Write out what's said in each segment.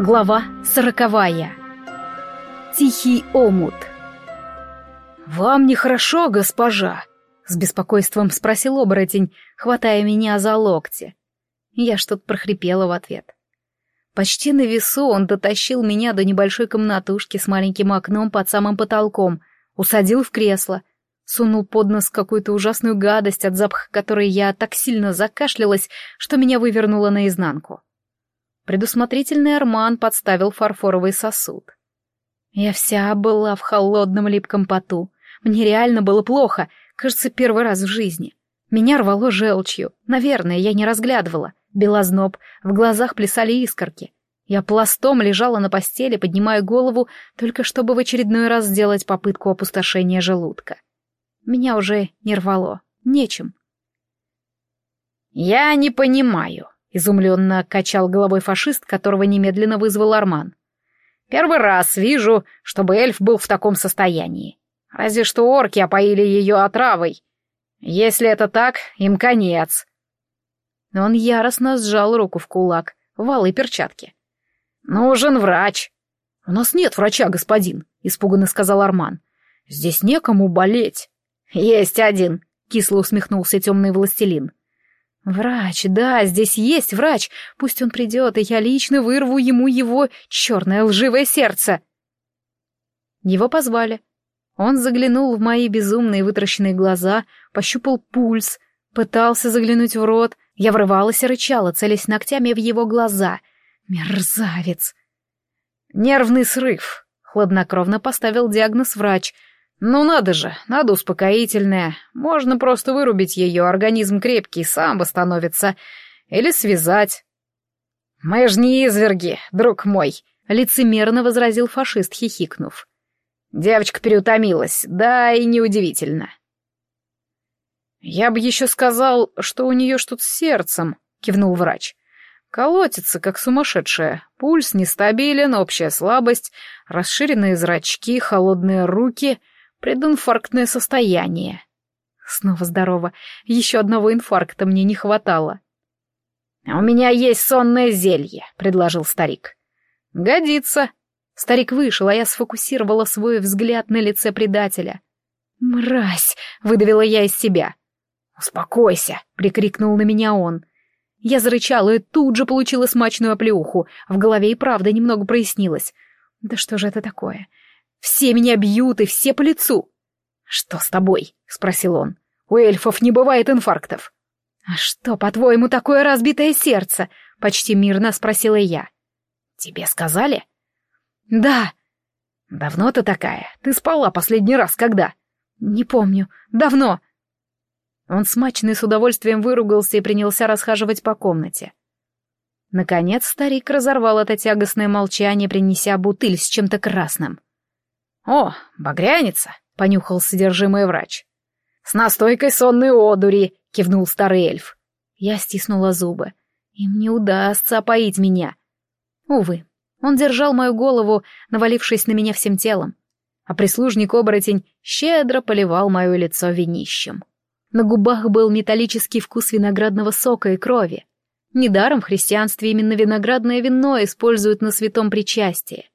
Глава сороковая. Тихий омут. «Вам нехорошо, госпожа?» — с беспокойством спросил оборотень, хватая меня за локти. Я что-то прохрипела в ответ. Почти на весу он дотащил меня до небольшой комнатушки с маленьким окном под самым потолком, усадил в кресло, сунул под нос какую-то ужасную гадость, от запаха которой я так сильно закашлялась, что меня вывернуло наизнанку. Предусмотрительный Арман подставил фарфоровый сосуд. Я вся была в холодном липком поту. Мне реально было плохо, кажется, первый раз в жизни. Меня рвало желчью. Наверное, я не разглядывала. Белозноб, в глазах плясали искорки. Я пластом лежала на постели, поднимая голову, только чтобы в очередной раз сделать попытку опустошения желудка. Меня уже не рвало. Нечем. «Я не понимаю», Изумленно качал головой фашист, которого немедленно вызвал Арман. «Первый раз вижу, чтобы эльф был в таком состоянии. Разве что орки опоили ее отравой. Если это так, им конец». Он яростно сжал руку в кулак, валы перчатки. «Нужен врач». «У нас нет врача, господин», — испуганно сказал Арман. «Здесь некому болеть». «Есть один», — кисло усмехнулся темный властелин. Врач, да, здесь есть врач. Пусть он придет, и я лично вырву ему его черное лживое сердце. Его позвали. Он заглянул в мои безумные вытращенные глаза, пощупал пульс, пытался заглянуть в рот. Я врывалась и рычала, целясь ногтями в его глаза. Мерзавец! Нервный срыв. Хладнокровно поставил диагноз врач — «Ну надо же, надо успокоительное. Можно просто вырубить ее, организм крепкий, сам восстановится. Или связать». «Мы ж не изверги, друг мой», — лицемерно возразил фашист, хихикнув. Девочка переутомилась, да и неудивительно. «Я бы еще сказал, что у нее что-то с сердцем», — кивнул врач. «Колотится, как сумасшедшая. Пульс нестабилен, общая слабость, расширенные зрачки, холодные руки прединфарктное состояние. Снова здорово. Еще одного инфаркта мне не хватало. «А «У меня есть сонное зелье», — предложил старик. «Годится». Старик вышел, а я сфокусировала свой взгляд на лице предателя. «Мразь!» — выдавила я из себя. «Успокойся!» — прикрикнул на меня он. Я зарычала и тут же получила смачную оплеуху. В голове и правда немного прояснилось. «Да что же это такое? Все меня бьют и все по лицу. «Что с тобой?» — спросил он. «У эльфов не бывает инфарктов». «А что, по-твоему, такое разбитое сердце?» — почти мирно спросила я. «Тебе сказали?» «Да». «Давно ты такая? Ты спала последний раз когда?» «Не помню. Давно». Он смачно и с удовольствием выругался и принялся расхаживать по комнате. Наконец старик разорвал это тягостное молчание, принеся бутыль с чем-то красным. «О, багряница!» — понюхал содержимое врач. «С настойкой сонной одури!» — кивнул старый эльф. Я стиснула зубы. Им не удастся опоить меня. Увы, он держал мою голову, навалившись на меня всем телом, а прислужник-оборотень щедро поливал мое лицо винищем. На губах был металлический вкус виноградного сока и крови. Недаром в христианстве именно виноградное вино используют на святом причастии.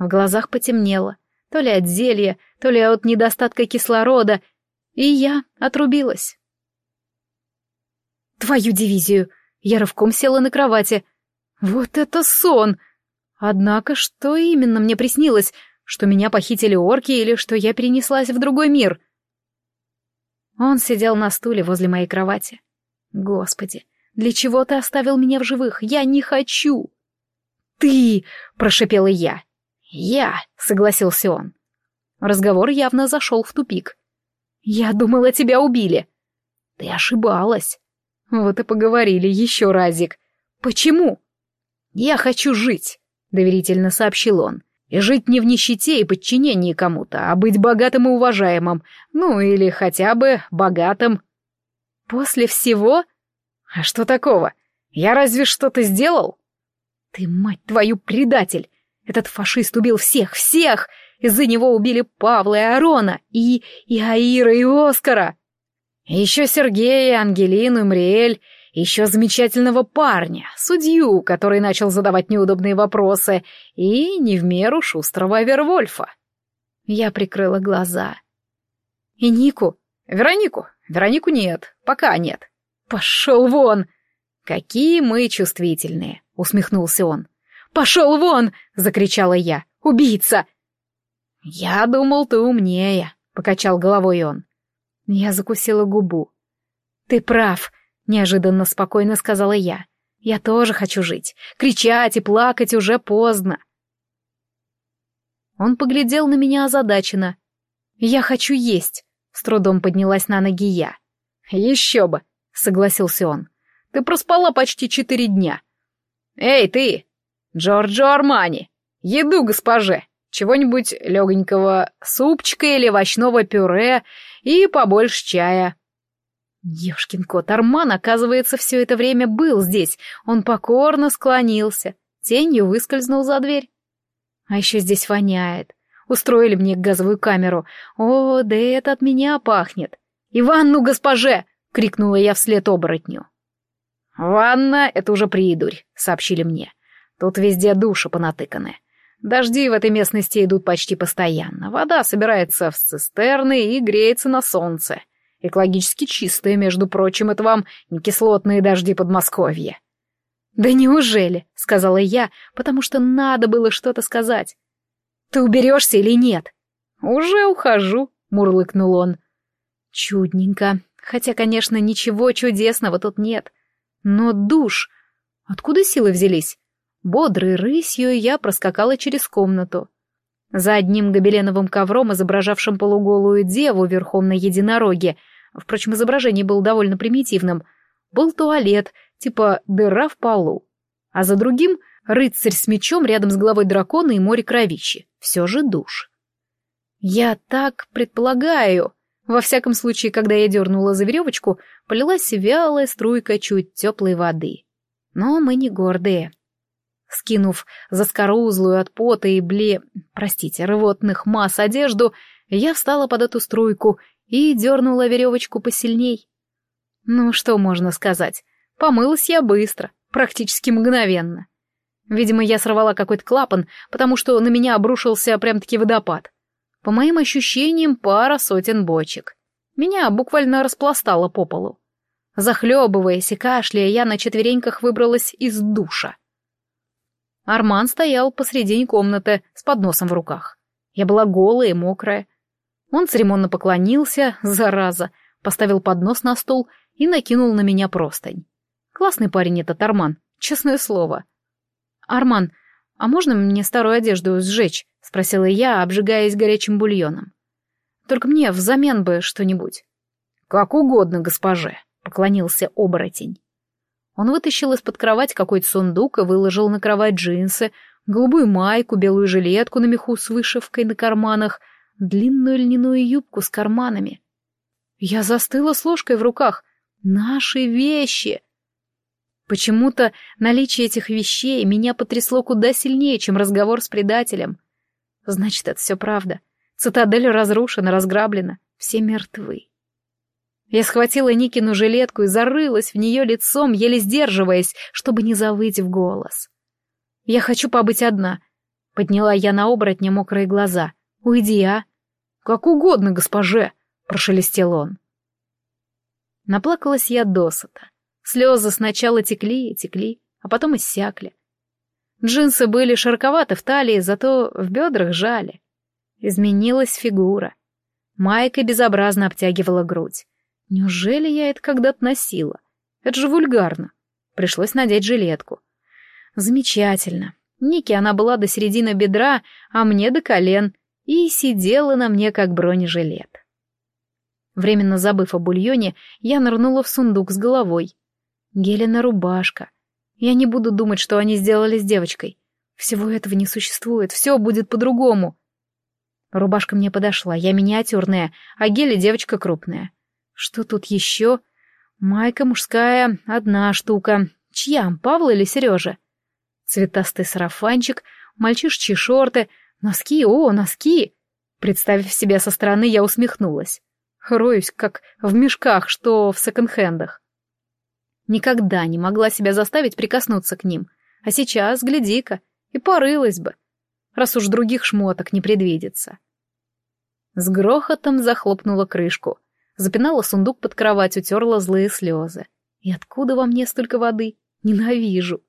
В глазах потемнело, то ли от зелья, то ли от недостатка кислорода, и я отрубилась. «Твою дивизию!» Я рывком села на кровати. «Вот это сон!» Однако, что именно мне приснилось? Что меня похитили орки или что я перенеслась в другой мир? Он сидел на стуле возле моей кровати. Господи, для чего ты оставил меня в живых? Я не хочу! Ты! — прошепела я. «Я», — согласился он. Разговор явно зашел в тупик. «Я думала, тебя убили». «Ты ошибалась». «Вот и поговорили еще разик. Почему?» «Я хочу жить», — доверительно сообщил он. «И жить не в нищете и подчинении кому-то, а быть богатым и уважаемым. Ну, или хотя бы богатым». «После всего?» «А что такого? Я разве что-то сделал?» «Ты, мать твою, предатель! Этот фашист убил всех, всех! Из-за него убили Павла и Арона, и... и Аира, и Оскара. еще Сергея, Ангелину, Мриэль, еще замечательного парня, судью, который начал задавать неудобные вопросы, и не в меру шустрого Вервольфа. Я прикрыла глаза. И Нику? Веронику? Веронику нет, пока нет. Пошел вон! Какие мы чувствительные, усмехнулся он. Пошел вон! закричала я. Убийца! Я думал, ты умнее, покачал головой он. Я закусила губу. Ты прав, неожиданно спокойно сказала я. Я тоже хочу жить. Кричать и плакать уже поздно. Он поглядел на меня озадаченно. Я хочу есть. С трудом поднялась на ноги я. Еще бы, согласился он. Ты проспала почти четыре дня. Эй, ты! Джорджо Армани! Еду, госпоже! Чего-нибудь легонького супчика или овощного пюре и побольше чая. Ёшкин кот, Арман, оказывается, все это время был здесь. Он покорно склонился, тенью выскользнул за дверь. А еще здесь воняет. Устроили мне газовую камеру. О, да это от меня пахнет. «И ванну, госпоже!» — крикнула я вслед оборотню. «Ванна — это уже придурь», — сообщили мне. «Тут везде души понатыканы. Дожди в этой местности идут почти постоянно. Вода собирается в цистерны и греется на солнце. Экологически чистые, между прочим, это вам не кислотные дожди Подмосковья. «Да неужели?» — сказала я, потому что надо было что-то сказать. «Ты уберешься или нет?» «Уже ухожу», — мурлыкнул он. «Чудненько. Хотя, конечно, ничего чудесного тут нет. Но душ... Откуда силы взялись? Бодрой рысью я проскакала через комнату. За одним гобеленовым ковром, изображавшим полуголую деву верхом на единороге, впрочем, изображение было довольно примитивным, был туалет, типа дыра в полу. А за другим — рыцарь с мечом рядом с головой дракона и море кровищи. Все же душ. Я так предполагаю. Во всяком случае, когда я дернула за веревочку, полилась вялая струйка чуть теплой воды. Но мы не гордые. Скинув заскорузлую от пота и бле... простите, рвотных масс одежду, я встала под эту струйку и дернула веревочку посильней. Ну, что можно сказать? Помылась я быстро, практически мгновенно. Видимо, я сорвала какой-то клапан, потому что на меня обрушился прям-таки водопад. По моим ощущениям, пара сотен бочек. Меня буквально распластало по полу. Захлебываясь и кашляя, я на четвереньках выбралась из душа. Арман стоял посредине комнаты с подносом в руках. Я была голая и мокрая. Он церемонно поклонился, зараза, поставил поднос на стол и накинул на меня простынь. Классный парень этот Арман, честное слово. «Арман, а можно мне старую одежду сжечь?» — спросила я, обжигаясь горячим бульоном. «Только мне взамен бы что-нибудь». «Как угодно, госпоже», — поклонился оборотень. Он вытащил из-под кровати какой-то сундук и выложил на кровать джинсы, голубую майку, белую жилетку на меху с вышивкой на карманах, длинную льняную юбку с карманами. Я застыла с ложкой в руках. Наши вещи! Почему-то наличие этих вещей меня потрясло куда сильнее, чем разговор с предателем. Значит, это все правда. Цитадель разрушена, разграблена, все мертвы. Я схватила Никину жилетку и зарылась в нее лицом, еле сдерживаясь, чтобы не завыть в голос. «Я хочу побыть одна», — подняла я на оборотня мокрые глаза. «Уйди, а?» «Как угодно, госпоже», — прошелестел он. Наплакалась я досыта. Слезы сначала текли и текли, а потом иссякли. Джинсы были широковаты в талии, зато в бедрах жали. Изменилась фигура. Майка безобразно обтягивала грудь. Неужели я это когда-то носила? Это же вульгарно. Пришлось надеть жилетку. Замечательно. Нике она была до середины бедра, а мне до колен, и сидела на мне как бронежилет. Временно забыв о бульоне, я нырнула в сундук с головой. Гелена рубашка. Я не буду думать, что они сделали с девочкой. Всего этого не существует, все будет по-другому. Рубашка мне подошла, я миниатюрная, а Геля девочка крупная. Что тут еще? Майка мужская, одна штука. Чья, Павла или Сережа? Цветастый сарафанчик, мальчишечьи шорты, носки, о, носки! Представив себя со стороны, я усмехнулась. Роюсь, как в мешках, что в секонд-хендах. Никогда не могла себя заставить прикоснуться к ним. А сейчас, гляди-ка, и порылась бы, раз уж других шмоток не предвидится. С грохотом захлопнула крышку, запинала сундук под кровать, утерла злые слезы. И откуда во мне столько воды? Ненавижу.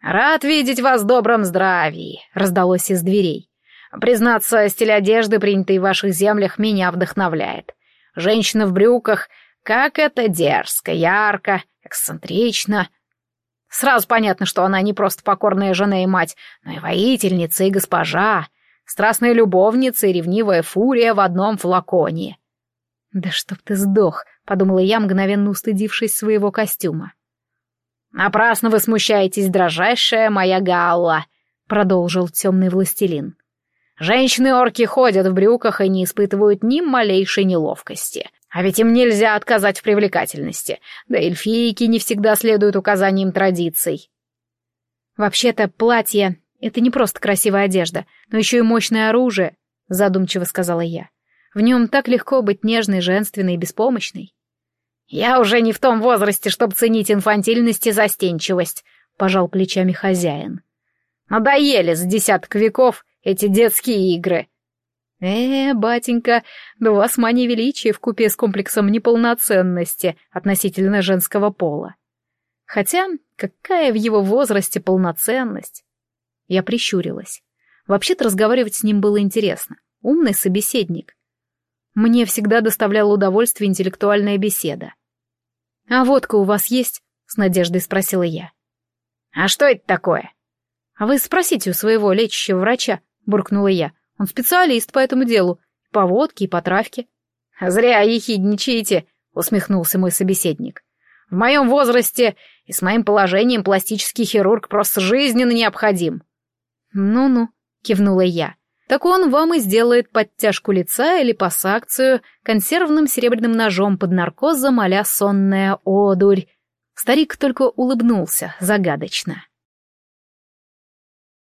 «Рад видеть вас в добром здравии», — раздалось из дверей. «Признаться, стиль одежды, принятый в ваших землях, меня вдохновляет. Женщина в брюках, как это дерзко, ярко, эксцентрично. Сразу понятно, что она не просто покорная жена и мать, но и воительница и госпожа, страстная любовница и ревнивая фурия в одном флаконе». «Да чтоб ты сдох», — подумала я, мгновенно устыдившись своего костюма. «Напрасно вы смущаетесь, дрожайшая моя Галла», — продолжил темный властелин. «Женщины-орки ходят в брюках и не испытывают ни малейшей неловкости. А ведь им нельзя отказать в привлекательности, да эльфийки не всегда следуют указаниям традиций». «Вообще-то платье — это не просто красивая одежда, но еще и мощное оружие», — задумчиво сказала я. «В нем так легко быть нежной, женственной и беспомощной». «Я уже не в том возрасте, чтобы ценить инфантильность и застенчивость», — пожал плечами хозяин. «Надоели с десяток веков эти детские игры». «Э, батенька, да у вас мания величия вкупе с комплексом неполноценности относительно женского пола. Хотя, какая в его возрасте полноценность?» Я прищурилась. Вообще-то разговаривать с ним было интересно. Умный собеседник. Мне всегда доставляла удовольствие интеллектуальная беседа. «А водка у вас есть?» — с надеждой спросила я. «А что это такое?» «А вы спросите у своего лечащего врача», — буркнула я. «Он специалист по этому делу, по водке и по травке». «Зря ехидничаете», — усмехнулся мой собеседник. «В моем возрасте и с моим положением пластический хирург просто жизненно необходим». «Ну-ну», — кивнула я так он вам и сделает подтяжку лица или пассакцию консервным серебряным ножом под наркозом а сонная одурь. Старик только улыбнулся загадочно.